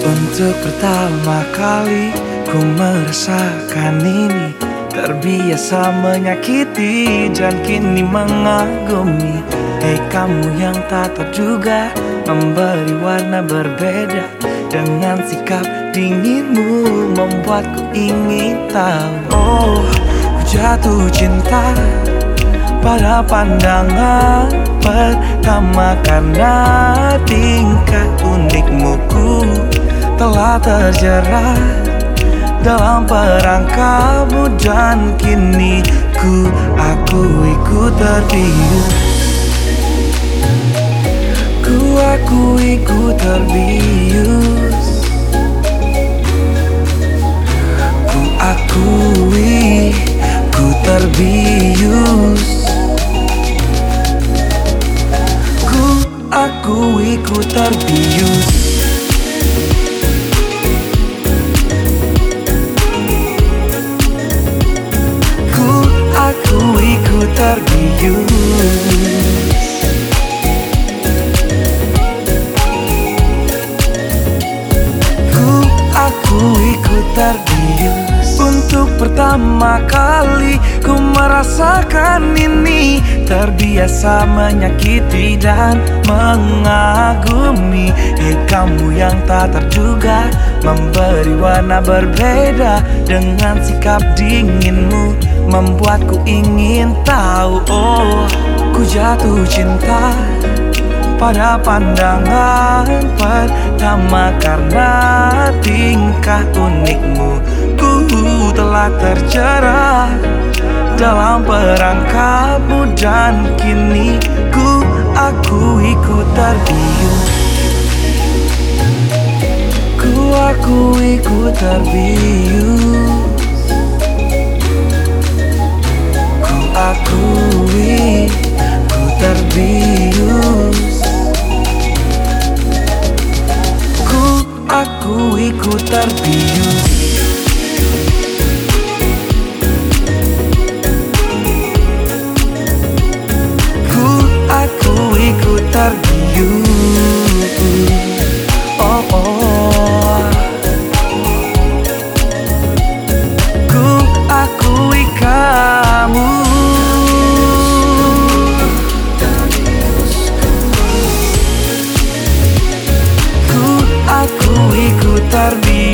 Untuk pertama kali ku merasakan ini Terbiasa menyakiti dan kini mengagumi. Hei kamu yang tak terduga Memberi warna berbeda Dengan sikap dinginmu Membuatku ingin tahu. Oh, ku jatuh cinta pada pandangan pertama karena tingkah unikmu ku telah terjerat dalam perangkapmu dan kini ku akui ku terbius ku akui ku terbius. Ku akui ku terbius. Akui ku terbius terbius Untuk pertama kali ku merasakan ini. Terbiasa menyakiti dan mengagumi Hei kamu yang tak terduga Memberi warna berbeda Dengan sikap dinginmu Membuatku ingin tahu Oh, ku jatuh cinta pada pandangan pertama karena tingkah unikmu. Ku telah terjerat dalam perangkapmu dan kini ku akui ku terbius ku akui ku terbius Aku ikut terbius tardi